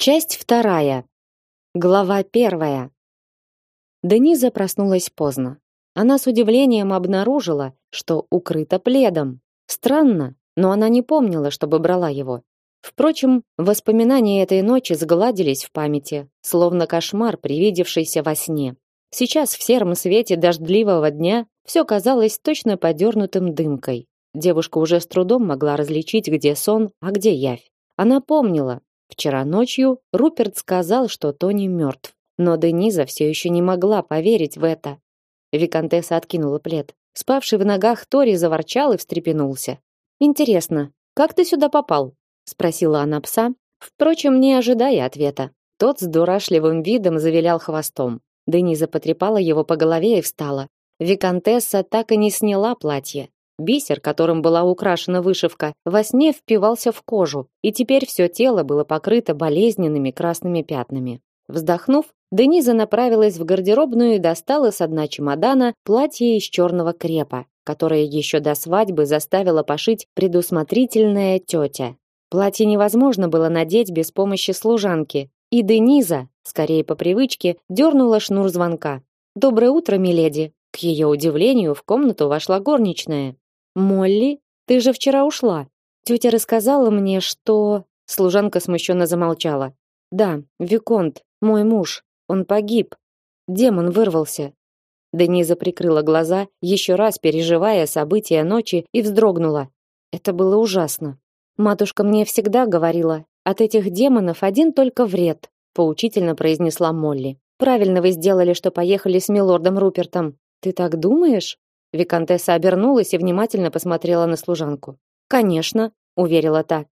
Часть вторая. Глава первая. Дениза проснулась поздно. Она с удивлением обнаружила, что укрыта пледом. Странно, но она не помнила, чтобы брала его. Впрочем, воспоминания этой ночи сгладились в памяти, словно кошмар, привидевшийся во сне. Сейчас в сером свете дождливого дня все казалось точно подернутым дымкой. Девушка уже с трудом могла различить, где сон, а где явь. Она помнила, Вчера ночью Руперт сказал, что Тони мертв, но Дениза все еще не могла поверить в это. Викантесса откинула плед. Спавший в ногах Тори заворчал и встрепенулся. Интересно, как ты сюда попал? спросила она пса, впрочем, не ожидая ответа. Тот с дурашливым видом завилял хвостом. Дениза потрепала его по голове и встала. Викантесса так и не сняла платье. Бисер, которым была украшена вышивка, во сне впивался в кожу, и теперь все тело было покрыто болезненными красными пятнами. Вздохнув, Дениза направилась в гардеробную и достала с дна чемодана платье из черного крепа, которое еще до свадьбы заставила пошить предусмотрительная тетя. Платье невозможно было надеть без помощи служанки, и Дениза, скорее по привычке, дернула шнур звонка. «Доброе утро, миледи!» К ее удивлению в комнату вошла горничная. Молли, ты же вчера ушла. Тетя рассказала мне, что служанка смущенно замолчала. Да, виконт, мой муж, он погиб. Демон вырвался. Дениза прикрыла глаза, еще раз переживая события ночи, и вздрогнула. Это было ужасно. Матушка мне всегда говорила, от этих демонов один только вред, поучительно произнесла Молли. Правильно вы сделали, что поехали с милордом Рупертом. Ты так думаешь? Викантесса обернулась и внимательно посмотрела на служанку. "Конечно", уверила та.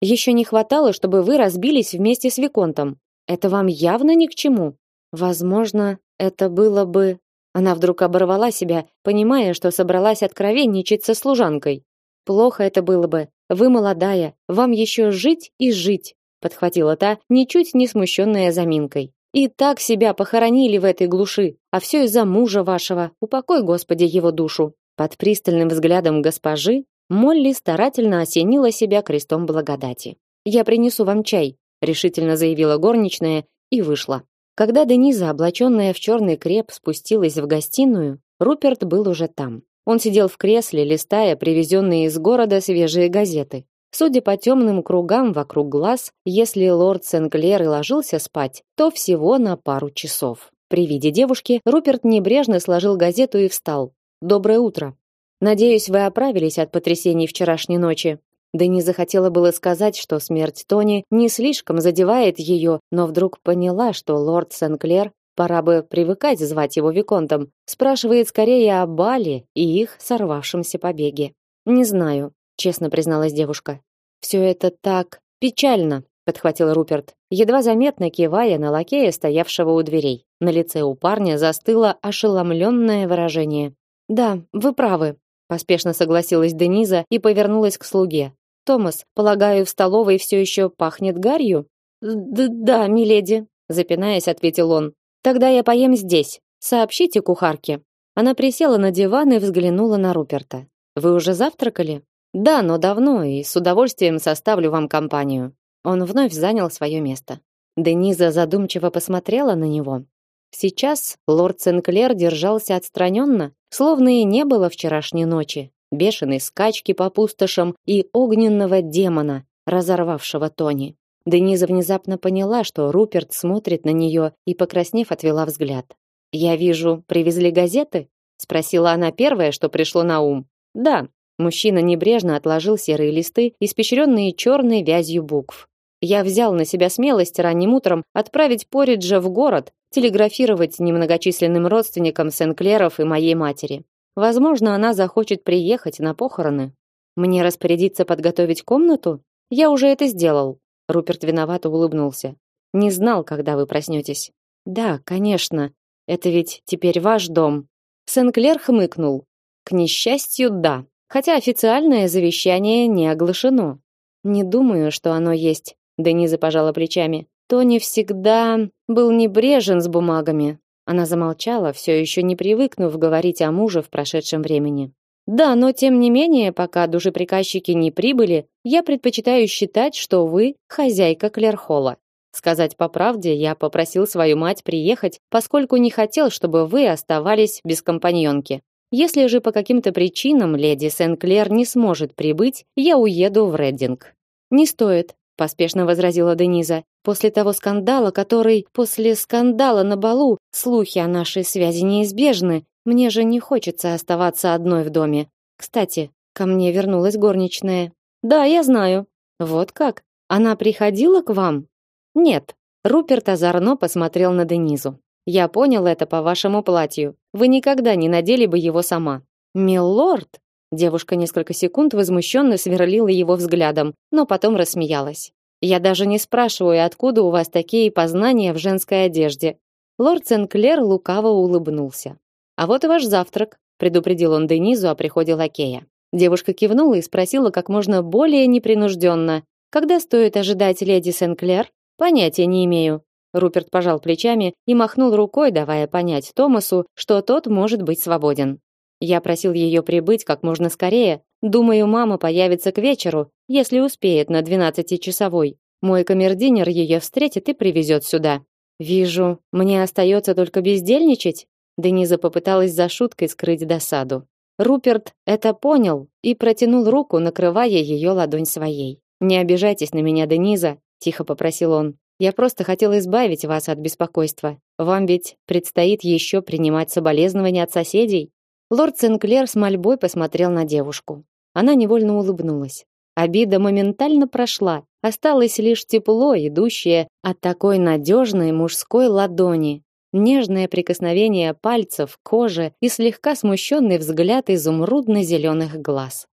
Еще не хватало, чтобы вы разбились вместе с виконтом. Это вам явно ни к чему. Возможно, это было бы Она вдруг оборвала себя, понимая, что собралась откровенничать со служанкой. Плохо это было бы. Вы молодая, вам еще жить и жить, подхватила та, ничуть не смущенная заминкой. И так себя похоронили в этой глуши, а все из-за мужа вашего. Упокой, Господи, его душу. Под пристальным взглядом госпожи Молли старательно осенила себя крестом благодати. Я принесу вам чай, решительно заявила горничная и вышла. Когда Дениза, облаченная в черный креп, спустилась в гостиную, Руперт был уже там. Он сидел в кресле, листая привезенные из города свежие газеты. Судя по темным кругам вокруг глаз, если лорд Сенклер и ложился спать, то всего на пару часов. При виде девушки Руперт небрежно сложил газету и встал. Доброе утро. Надеюсь, вы оправились от потрясений вчерашней ночи. Да не захотела было сказать, что смерть Тони не слишком задевает ее, но вдруг поняла, что лорд Сенклер, пора бы привыкать звать его виконтом, спрашивает скорее о Бале и их сорвавшемся побеге. Не знаю, честно призналась девушка. Все это так печально, подхватил Руперт, едва заметно кивая на лакея, стоявшего у дверей. На лице у парня застыло ошеломленное выражение. Да, вы правы, поспешно согласилась Дениза и повернулась к слуге. Томас, полагаю, в столовой все еще пахнет гарью? Да, миледи, запинаясь, ответил он. Тогда я поем здесь. Сообщите кухарке. Она присела на диван и взглянула на Руперта. Вы уже завтракали? Да, но давно и с удовольствием составлю вам компанию. Он вновь занял свое место. Дениза задумчиво посмотрела на него. Сейчас лорд Сенклер держался отстраненно, словно и не было вчерашней ночи, бешеной скачки по пустошам и огненного демона, разорвавшего Тони. Дениза внезапно поняла, что Руперт смотрит на нее и, покраснев, отвела взгляд. «Я вижу, привезли газеты?» — спросила она первое, что пришло на ум. «Да», Мужчина небрежно отложил серые листы, испещренные черной вязью букв. Я взял на себя смелость ранним утром отправить Пориджа в город, телеграфировать немногочисленным родственникам Сенклеров и моей матери. Возможно, она захочет приехать на похороны. Мне распорядиться подготовить комнату? Я уже это сделал. Руперт виновато улыбнулся. Не знал, когда вы проснетесь. Да, конечно. Это ведь теперь ваш дом. Сенклер хмыкнул. К несчастью, да хотя официальное завещание не оглашено. Не думаю, что оно есть. Дениза пожала плечами. Тони всегда был небрежен с бумагами. Она замолчала, все еще не привыкнув говорить о муже в прошедшем времени. Да, но тем не менее, пока душеприказчики не прибыли, я предпочитаю считать, что вы хозяйка Клерхола. Сказать по правде, я попросил свою мать приехать, поскольку не хотел, чтобы вы оставались без компаньонки. Если же по каким-то причинам леди Сен-Клер не сможет прибыть, я уеду в Реддинг. Не стоит, поспешно возразила Дениза. После того скандала, который после скандала на балу, слухи о нашей связи неизбежны. Мне же не хочется оставаться одной в доме. Кстати, ко мне вернулась горничная. Да, я знаю. Вот как? Она приходила к вам? Нет. Руперт озорно посмотрел на Денизу. Я понял это по вашему платью. Вы никогда не надели бы его сама. Милорд, девушка несколько секунд возмущенно сверлила его взглядом, но потом рассмеялась. Я даже не спрашиваю, откуда у вас такие познания в женской одежде. Лорд Сенклер лукаво улыбнулся. А вот и ваш завтрак, предупредил он Денизу о приходе лакея. Девушка кивнула и спросила как можно более непринужденно: "Когда стоит ожидать леди Сенклер?" Понятия не имею. Руперт пожал плечами и махнул рукой, давая понять Томасу, что тот может быть свободен. Я просил ее прибыть как можно скорее. Думаю, мама появится к вечеру, если успеет на двенадцатичасовой. Мой камердинер ее встретит и привезет сюда. Вижу, мне остается только бездельничать. Дениза попыталась за шуткой скрыть досаду. Руперт это понял и протянул руку, накрывая ее ладонь своей. Не обижайтесь на меня, Дениза, тихо попросил он. Я просто хотел избавить вас от беспокойства. Вам ведь предстоит еще принимать соболезнования от соседей. Лорд Сенклер с мольбой посмотрел на девушку. Она невольно улыбнулась. Обида моментально прошла, осталось лишь тепло, идущее от такой надежной мужской ладони. Нежное прикосновение пальцев к коже и слегка смущенный взгляд изумрудно-зеленых глаз.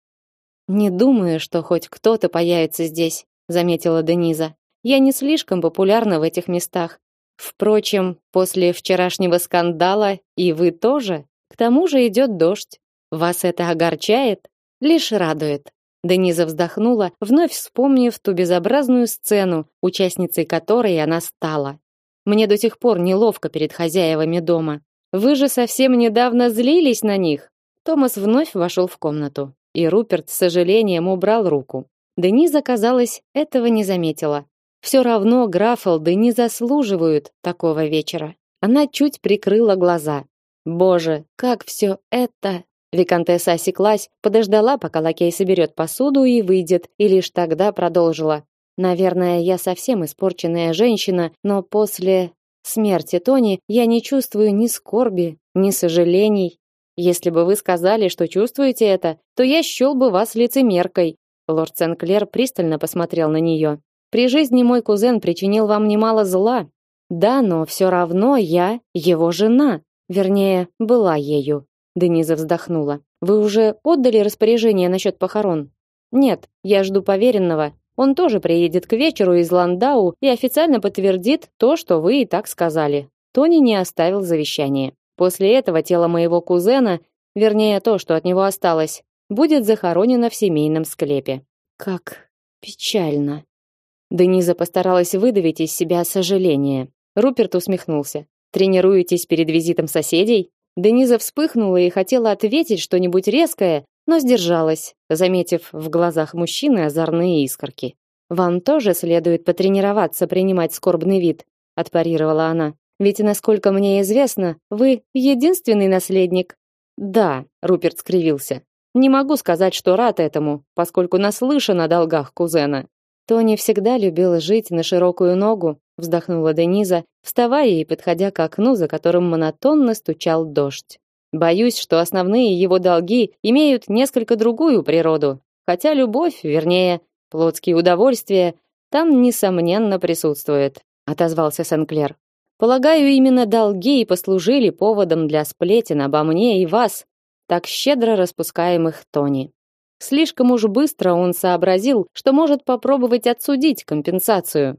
Не думаю, что хоть кто-то появится здесь, заметила Дениза. Я не слишком популярна в этих местах. Впрочем, после вчерашнего скандала и вы тоже. К тому же идет дождь. Вас это огорчает? Лишь радует. Дениза вздохнула, вновь вспомнив ту безобразную сцену, участницей которой она стала. Мне до сих пор неловко перед хозяевами дома. Вы же совсем недавно злились на них. Томас вновь вошел в комнату, и Руперт с сожалением убрал руку. Дениза, казалось, этого не заметила. Все равно Графолды не заслуживают такого вечера. Она чуть прикрыла глаза. Боже, как все это! Викантесса осеклась, подождала, пока лакей соберет посуду и выйдет, и лишь тогда продолжила. Наверное, я совсем испорченная женщина, но после смерти Тони я не чувствую ни скорби, ни сожалений. Если бы вы сказали, что чувствуете это, то я счел бы вас лицемеркой, Лорд Сенклер пристально посмотрел на нее. При жизни мой кузен причинил вам немало зла. Да, но все равно я его жена, вернее, была ею. Дениза вздохнула. Вы уже отдали распоряжение насчет похорон? Нет, я жду поверенного. Он тоже приедет к вечеру из Ландау и официально подтвердит то, что вы и так сказали. Тони не оставил завещание. После этого тело моего кузена, вернее то, что от него осталось, будет захоронена в семейном склепе. Как печально. Дениза постаралась выдавить из себя сожаление. Руперт усмехнулся. Тренируетесь перед визитом соседей? Дениза вспыхнула и хотела ответить что-нибудь резкое, но сдержалась, заметив в глазах мужчины озорные искорки. Вам тоже следует потренироваться принимать скорбный вид, отпарировала она. Ведь, насколько мне известно, вы единственный наследник. Да, Руперт скривился. Не могу сказать, что рад этому, поскольку наслышан о долгах кузена. Тони всегда любил жить на широкую ногу, вздохнула Дениза, вставая и подходя к окну, за которым монотонно стучал дождь. Боюсь, что основные его долги имеют несколько другую природу, хотя любовь, вернее, плотские удовольствия, там несомненно присутствует, отозвался Сенклер. Полагаю, именно долги и послужили поводом для сплетен обо мне и вас, так щедро распускаемых Тони. Слишком уж быстро он сообразил, что может попробовать отсудить компенсацию.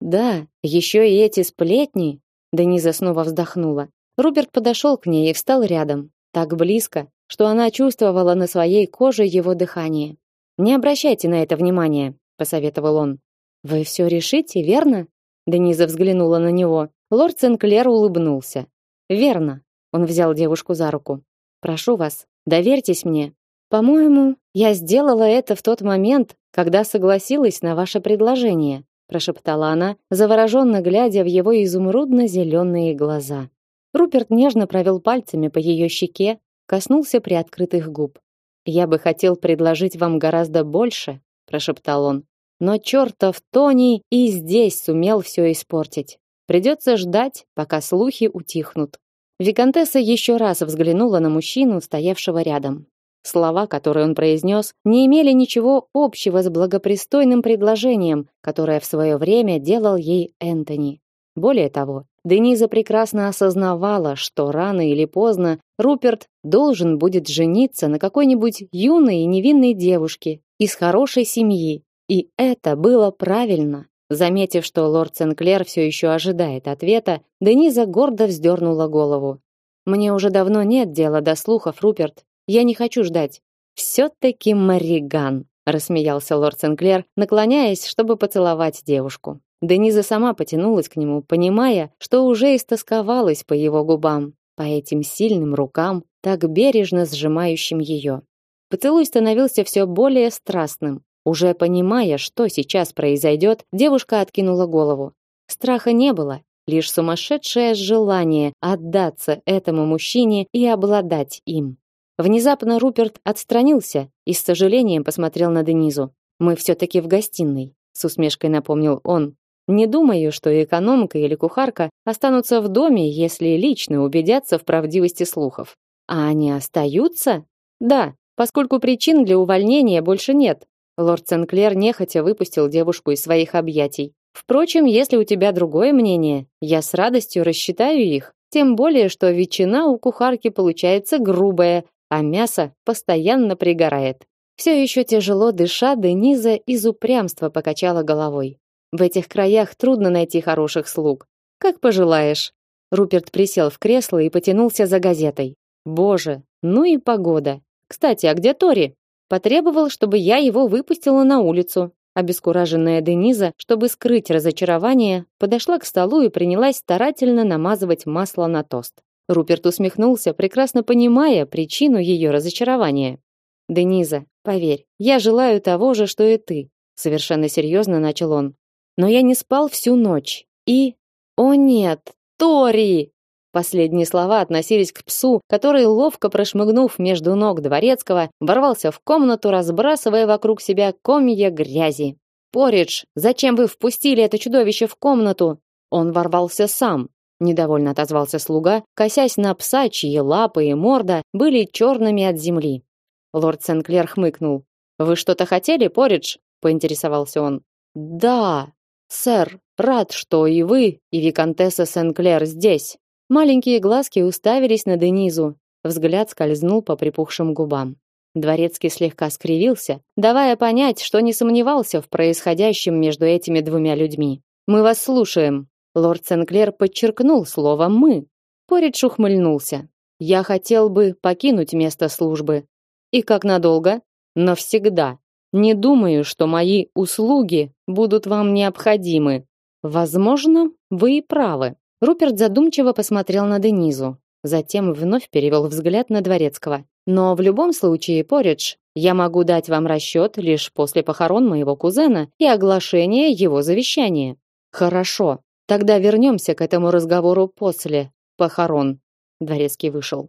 Да, еще и эти сплетни. Дениза снова вздохнула. Роберт подошел к ней и встал рядом, так близко, что она чувствовала на своей коже его дыхание. Не обращайте на это внимания, посоветовал он. Вы все решите, верно? Дениза взглянула на него. Лорд Сенклер улыбнулся. Верно. Он взял девушку за руку. Прошу вас, доверьтесь мне. По-моему, я сделала это в тот момент, когда согласилась на ваше предложение. прошептала она, завороженно глядя в его изумрудно-зеленые глаза. Руперт нежно провел пальцами по ее щеке, коснулся приоткрытых губ. Я бы хотел предложить вам гораздо больше, прошептал он. Но чертов Тони и здесь сумел все испортить. Придется ждать, пока слухи утихнут. Викантесса еще раз взглянула на мужчину, стоявшего рядом. Слова, которые он произнес, не имели ничего общего с благопристойным предложением, которое в свое время делал ей Энтони. Более того, Дениза прекрасно осознавала, что рано или поздно Руперт должен будет жениться на какой-нибудь юной и невинной девушке из хорошей семьи, и это было правильно. Заметив, что лорд Сенклер все еще ожидает ответа, Дениза гордо вздернула голову. Мне уже давно нет дела до слухов, Руперт. Я не хочу ждать. Все-таки Мариган, рассмеялся лорд Сенклер, наклоняясь, чтобы поцеловать девушку. Дениза сама потянулась к нему, понимая, что уже истосковалась по его губам, по этим сильным рукам, так бережно сжимающим ее. Поцелуй становился все более страстным. Уже понимая, что сейчас произойдет, девушка откинула голову. Страха не было, лишь сумасшедшее желание отдаться этому мужчине и обладать им. Внезапно Руперт отстранился и с сожалением посмотрел на Денизу. Мы все таки в гостиной, с усмешкой напомнил он. Не думаю, что экономка или кухарка останутся в доме, если лично убедятся в правдивости слухов. А они остаются? Да, поскольку причин для увольнения больше нет. Лорд Сенклер нехотя выпустил девушку из своих объятий. Впрочем, если у тебя другое мнение, я с радостью рассчитаю их. Тем более, что ветчина у кухарки получается грубая, а мясо постоянно пригорает. Все еще тяжело дыша, Дениза из упрямства покачала головой. В этих краях трудно найти хороших слуг. Как пожелаешь. Руперт присел в кресло и потянулся за газетой. Боже, ну и погода. Кстати, а где Тори? Потребовал, чтобы я его выпустила на улицу. Обескураженная Дениза, чтобы скрыть разочарование, подошла к столу и принялась старательно намазывать масло на тост. Руперт усмехнулся, прекрасно понимая причину ее разочарования. Дениза, поверь, я желаю того же, что и ты, совершенно серьезно начал он. Но я не спал всю ночь. И О нет, Тори! Последние слова относились к псу, который, ловко прошмыгнув между ног дворецкого, ворвался в комнату, разбрасывая вокруг себя комья грязи. «Поридж, зачем вы впустили это чудовище в комнату?» Он ворвался сам. Недовольно отозвался слуга, косясь на пса, чьи лапы и морда были черными от земли. Лорд Сенклер хмыкнул. «Вы что-то хотели, Поридж?» – поинтересовался он. «Да, сэр, рад, что и вы, и виконтесса Сенклер здесь». Маленькие глазки уставились на Денизу. Взгляд скользнул по припухшим губам. Дворецкий слегка скривился, давая понять, что не сомневался в происходящем между этими двумя людьми. Мы вас слушаем. Лорд Сенклер подчеркнул слово мы. Поридж ухмыльнулся. Я хотел бы покинуть место службы. И как надолго? Навсегда. Не думаю, что мои услуги будут вам необходимы. Возможно, вы и правы. Руперт задумчиво посмотрел на Денизу, затем вновь перевел взгляд на Дворецкого. Но в любом случае, Поридж, я могу дать вам расчет лишь после похорон моего кузена и оглашения его завещания. Хорошо. Тогда вернемся к этому разговору после похорон. Дворецкий вышел.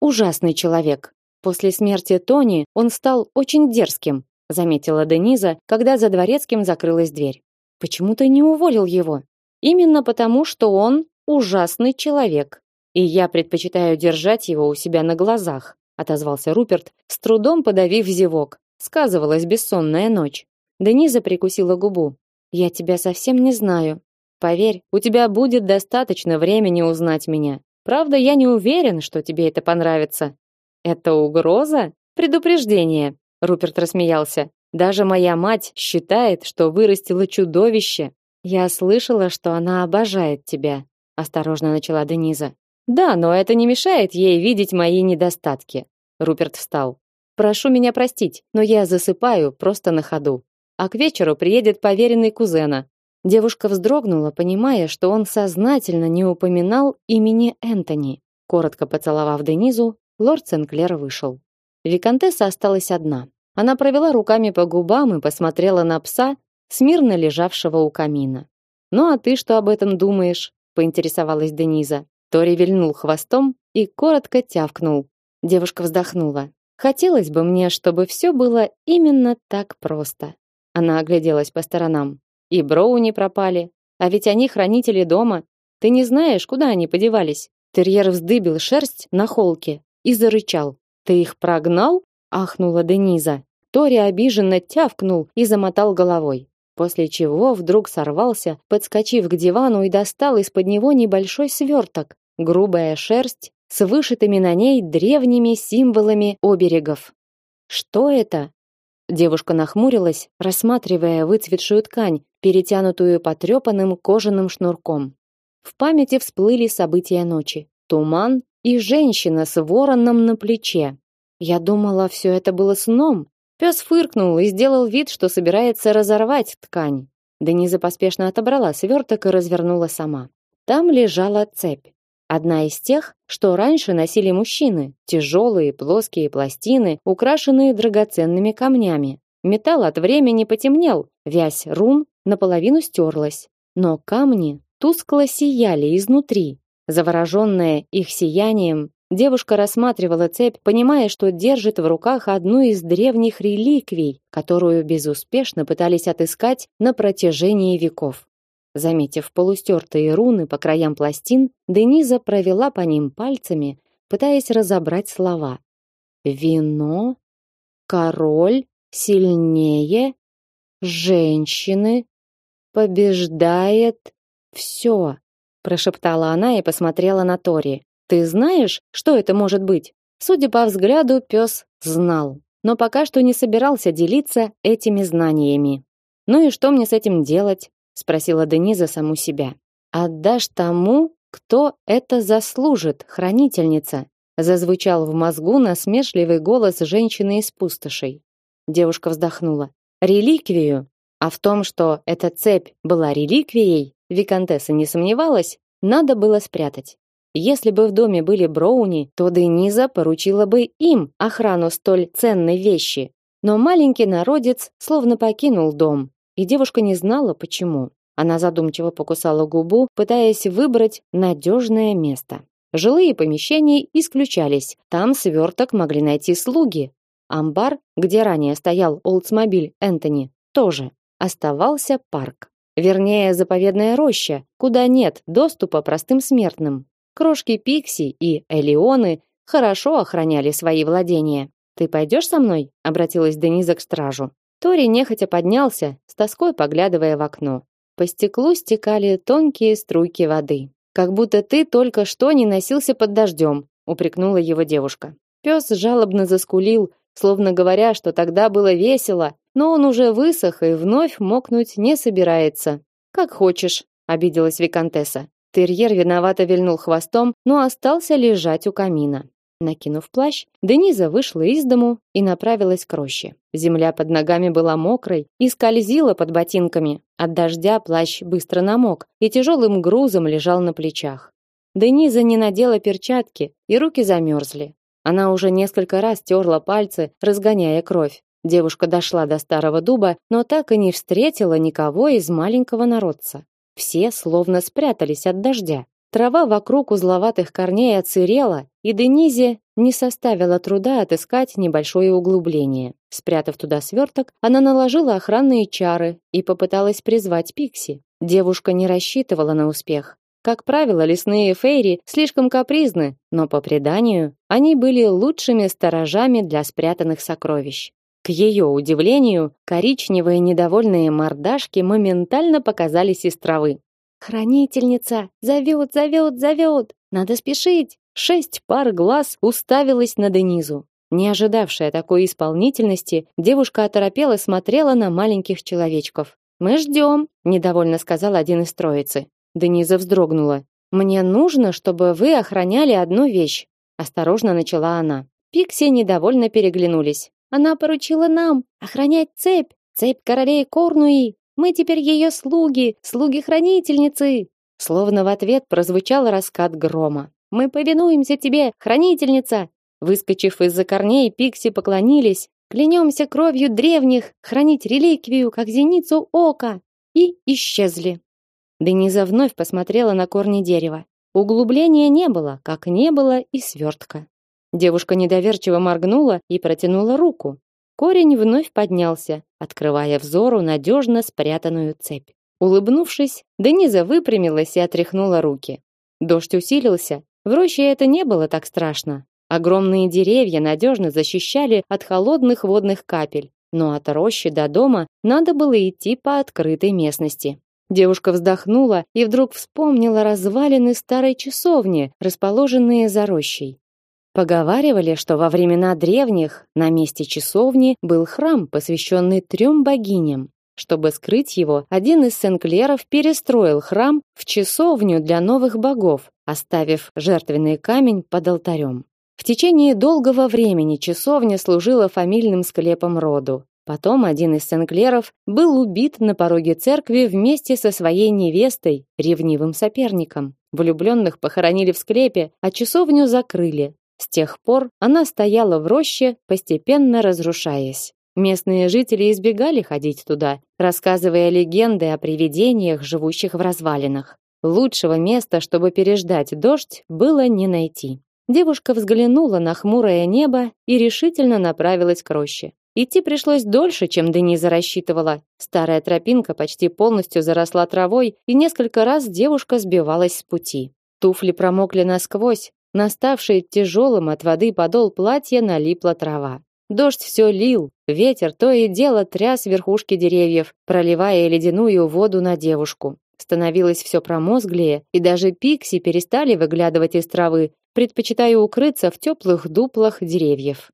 Ужасный человек. После смерти Тони он стал очень дерзким, заметила Дениза, когда за дворецким закрылась дверь. Почему ты не уволил его? Именно потому, что он ужасный человек, и я предпочитаю держать его у себя на глазах, отозвался Руперт, с трудом подавив зевок. Сказывалась бессонная ночь. Дениза прикусила губу. Я тебя совсем не знаю. Поверь, у тебя будет достаточно времени узнать меня. Правда, я не уверен, что тебе это понравится. Это угроза? Предупреждение. Руперт рассмеялся. Даже моя мать считает, что вырастила чудовище. Я слышала, что она обожает тебя, осторожно начала Дениза. Да, но это не мешает ей видеть мои недостатки. Руперт встал. Прошу меня простить, но я засыпаю просто на ходу. А к вечеру приедет поверенный кузена. Девушка вздрогнула, понимая, что он сознательно не упоминал имени Энтони. Коротко поцеловав Денизу, лорд Сенклер вышел. Викантесса осталась одна. Она провела руками по губам и посмотрела на пса, смирно лежавшего у камина. «Ну а ты что об этом думаешь?» — поинтересовалась Дениза. Тори вильнул хвостом и коротко тявкнул. Девушка вздохнула. «Хотелось бы мне, чтобы все было именно так просто». Она огляделась по сторонам. И Броуни пропали. А ведь они хранители дома. Ты не знаешь, куда они подевались? Терьер вздыбил шерсть на холке и зарычал. Ты их прогнал? ахнула Дениза. Тори обиженно тявкнул и замотал головой, после чего вдруг сорвался, подскочив к дивану и достал из-под него небольшой сверток, грубая шерсть с вышитыми на ней древними символами оберегов. Что это? Девушка нахмурилась, рассматривая выцветшую ткань, перетянутую потрепанным кожаным шнурком. В памяти всплыли события ночи: туман и женщина с вороном на плече. Я думала, все это было сном. Пес фыркнул и сделал вид, что собирается разорвать ткань. Дениза поспешно отобрала сверток и развернула сама. Там лежала цепь. Одна из тех, что раньше носили мужчины, тяжелые плоские пластины, украшенные драгоценными камнями. Металл от времени потемнел, вязь рун наполовину стерлась, но камни тускло сияли изнутри. Завороженная их сиянием, девушка рассматривала цепь, понимая, что держит в руках одну из древних реликвий, которую безуспешно пытались отыскать на протяжении веков. Заметив полустертые руны по краям пластин, Дениза провела по ним пальцами, пытаясь разобрать слова. Вино, король, сильнее, женщины, побеждает все, прошептала она и посмотрела на Тори. Ты знаешь, что это может быть? Судя по взгляду, пес знал, но пока что не собирался делиться этими знаниями. Ну и что мне с этим делать? спросила Дениза саму себя. Отдашь тому, кто это заслужит, хранительница, зазвучал в мозгу насмешливый голос женщины из пустошей. Девушка вздохнула. Реликвию, а в том, что эта цепь была реликвией, виконтесса не сомневалась, надо было спрятать. Если бы в доме были Броуни, то Дениза поручила бы им охрану столь ценной вещи. Но маленький народец словно покинул дом, и девушка не знала почему. Она задумчиво покусала губу, пытаясь выбрать надежное место. Жилые помещения исключались. Там сверток могли найти слуги. Амбар, где ранее стоял Олдсмобиль Энтони, тоже. Оставался парк. Вернее, заповедная роща, куда нет доступа простым смертным. Крошки Пикси и Элеоны хорошо охраняли свои владения. «Ты пойдешь со мной?» — обратилась Дениза к стражу. Тори нехотя поднялся, с тоской поглядывая в окно. По стеклу стекали тонкие струйки воды. «Как будто ты только что не носился под дождем», — упрекнула его девушка. Пес жалобно заскулил, словно говоря, что тогда было весело, но он уже высох и вновь мокнуть не собирается. «Как хочешь», — обиделась виконтесса. Терьер виновато вильнул хвостом, но остался лежать у камина. Накинув плащ, Дениза вышла из дому и направилась к роще. Земля под ногами была мокрой и скользила под ботинками. От дождя плащ быстро намок и тяжелым грузом лежал на плечах. Дениза не надела перчатки, и руки замерзли. Она уже несколько раз терла пальцы, разгоняя кровь. Девушка дошла до старого дуба, но так и не встретила никого из маленького народца. Все словно спрятались от дождя. Трава вокруг узловатых корней отсырела, и Денизе не составило труда отыскать небольшое углубление. Спрятав туда сверток, она наложила охранные чары и попыталась призвать Пикси. Девушка не рассчитывала на успех. Как правило, лесные фейри слишком капризны, но по преданию они были лучшими сторожами для спрятанных сокровищ. К ее удивлению, коричневые недовольные мордашки моментально показались из травы. Хранительница зовет, зовет, зовет. Надо спешить. Шесть пар глаз уставилась на Денизу. Не ожидавшая такой исполнительности, девушка оторопела смотрела на маленьких человечков. Мы ждем, недовольно сказал один из троицы. Дениза вздрогнула. Мне нужно, чтобы вы охраняли одну вещь, осторожно начала она. Пикси недовольно переглянулись. Она поручила нам охранять цепь, цепь королей Корнуи. Мы теперь ее слуги, слуги-хранительницы. Словно в ответ прозвучал раскат грома. Мы повинуемся тебе, хранительница. Выскочив из-за корней, пикси поклонились, Клянемся кровью древних хранить реликвию, как зеницу ока!» И исчезли. Дениза вновь посмотрела на корни дерева. Углубления не было, как не было и свертка. Девушка недоверчиво моргнула и протянула руку. Корень вновь поднялся, открывая взору надежно спрятанную цепь. Улыбнувшись, Дениза выпрямилась и отряхнула руки. Дождь усилился. В роще это не было так страшно. Огромные деревья надежно защищали от холодных водных капель, но от рощи до дома надо было идти по открытой местности. Девушка вздохнула и вдруг вспомнила развалины старой часовни, расположенные за рощей. Поговаривали, что во времена древних на месте часовни был храм, посвященный трем богиням. Чтобы скрыть его, один из сенклеров перестроил храм в часовню для новых богов, оставив жертвенный камень под алтарем. В течение долгого времени часовня служила фамильным склепом роду. Потом один из сенклеров был убит на пороге церкви вместе со своей невестой, ревнивым соперником. Влюбленных похоронили в склепе, а часовню закрыли, с тех пор она стояла в роще, постепенно разрушаясь. Местные жители избегали ходить туда, рассказывая легенды о привидениях, живущих в развалинах. Лучшего места, чтобы переждать дождь, было не найти. Девушка взглянула на хмурое небо и решительно направилась к роще. Идти пришлось дольше, чем Дениза рассчитывала. Старая тропинка почти полностью заросла травой, и несколько раз девушка сбивалась с пути. Туфли промокли насквозь, на ставший тяжелым от воды подол платья налипла трава. Дождь все лил, ветер то и дело тряс верхушки деревьев, проливая ледяную воду на девушку. Становилось все промозглее, и даже пикси перестали выглядывать из травы, предпочитая укрыться в теплых дуплах деревьев.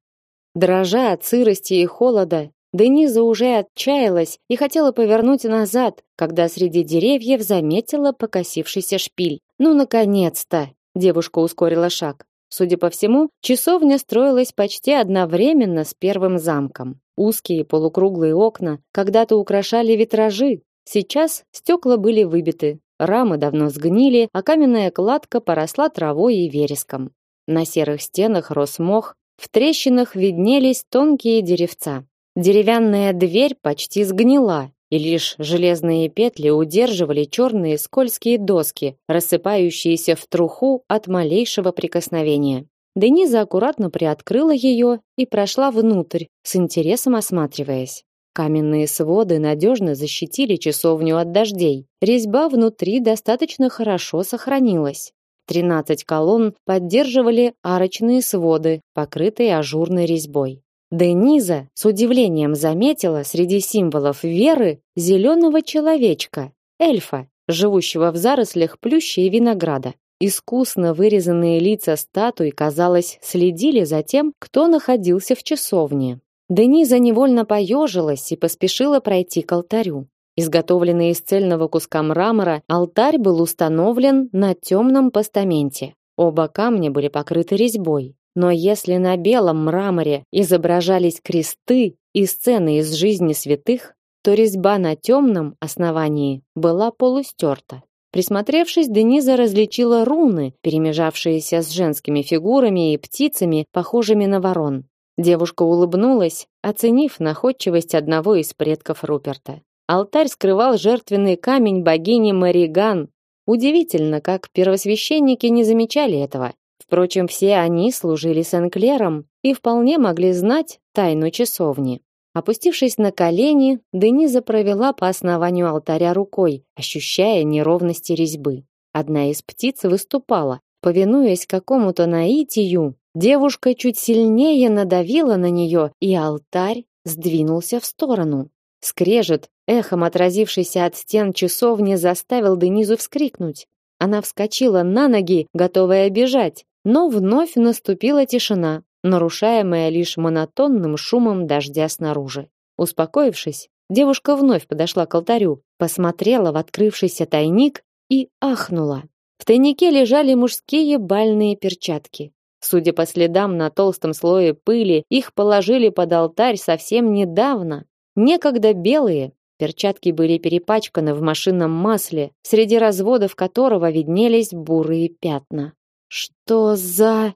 Дрожа от сырости и холода, Дениза уже отчаялась и хотела повернуть назад, когда среди деревьев заметила покосившийся шпиль. Ну, наконец-то! Девушка ускорила шаг. Судя по всему, часовня строилась почти одновременно с первым замком. Узкие полукруглые окна когда-то украшали витражи. Сейчас стекла были выбиты, рамы давно сгнили, а каменная кладка поросла травой и вереском. На серых стенах рос мох, в трещинах виднелись тонкие деревца. Деревянная дверь почти сгнила, и лишь железные петли удерживали черные скользкие доски, рассыпающиеся в труху от малейшего прикосновения. Дениза аккуратно приоткрыла ее и прошла внутрь, с интересом осматриваясь. Каменные своды надежно защитили часовню от дождей. Резьба внутри достаточно хорошо сохранилась. Тринадцать колонн поддерживали арочные своды, покрытые ажурной резьбой. Дениза с удивлением заметила среди символов веры зеленого человечка, эльфа, живущего в зарослях плюща и винограда. Искусно вырезанные лица статуй, казалось, следили за тем, кто находился в часовне. Дениза невольно поежилась и поспешила пройти к алтарю. Изготовленный из цельного куска мрамора, алтарь был установлен на темном постаменте. Оба камня были покрыты резьбой. Но если на белом мраморе изображались кресты и сцены из жизни святых, то резьба на темном основании была полустерта. Присмотревшись, Дениза различила руны, перемежавшиеся с женскими фигурами и птицами, похожими на ворон. Девушка улыбнулась, оценив находчивость одного из предков Руперта. Алтарь скрывал жертвенный камень богини Мариган. Удивительно, как первосвященники не замечали этого. Впрочем, все они служили Сен-Клером и вполне могли знать тайну часовни. Опустившись на колени, Дениза провела по основанию алтаря рукой, ощущая неровности резьбы. Одна из птиц выступала, повинуясь какому-то наитию. Девушка чуть сильнее надавила на нее, и алтарь сдвинулся в сторону. Скрежет, эхом отразившийся от стен часовни, заставил Денизу вскрикнуть. Она вскочила на ноги, готовая бежать, но вновь наступила тишина, нарушаемая лишь монотонным шумом дождя снаружи. Успокоившись, девушка вновь подошла к алтарю, посмотрела в открывшийся тайник и ахнула. В тайнике лежали мужские бальные перчатки. Судя по следам на толстом слое пыли, их положили под алтарь совсем недавно. Некогда белые, перчатки были перепачканы в машинном масле, среди разводов которого виднелись бурые пятна. Что за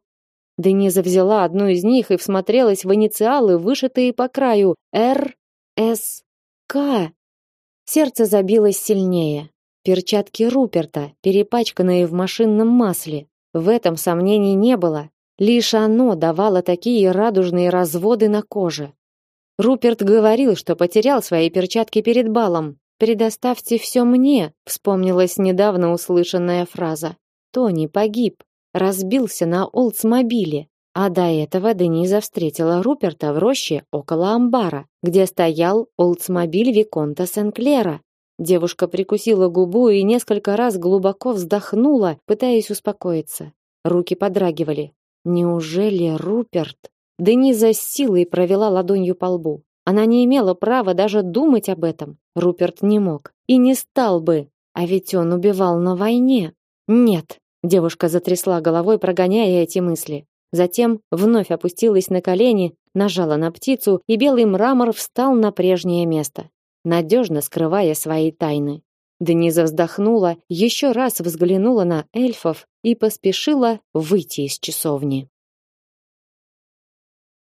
Дениза взяла одну из них и всмотрелась в инициалы, вышитые по краю Р С К. Сердце забилось сильнее. Перчатки Руперта, перепачканные в машинном масле. В этом сомнений не было. Лишь оно давало такие радужные разводы на коже. Руперт говорил, что потерял свои перчатки перед балом. «Предоставьте все мне», — вспомнилась недавно услышанная фраза. Тони погиб, разбился на Олдсмобиле, а до этого Дениза встретила Руперта в роще около амбара, где стоял Олдсмобиль Виконта Сенклера. Девушка прикусила губу и несколько раз глубоко вздохнула, пытаясь успокоиться. Руки подрагивали. Неужели Руперт? Дениза с силой провела ладонью по лбу. Она не имела права даже думать об этом. Руперт не мог и не стал бы, а ведь он убивал на войне. Нет, девушка затрясла головой, прогоняя эти мысли. Затем вновь опустилась на колени, нажала на птицу, и белый мрамор встал на прежнее место, надежно скрывая свои тайны. Дениза вздохнула, еще раз взглянула на эльфов и поспешила выйти из часовни.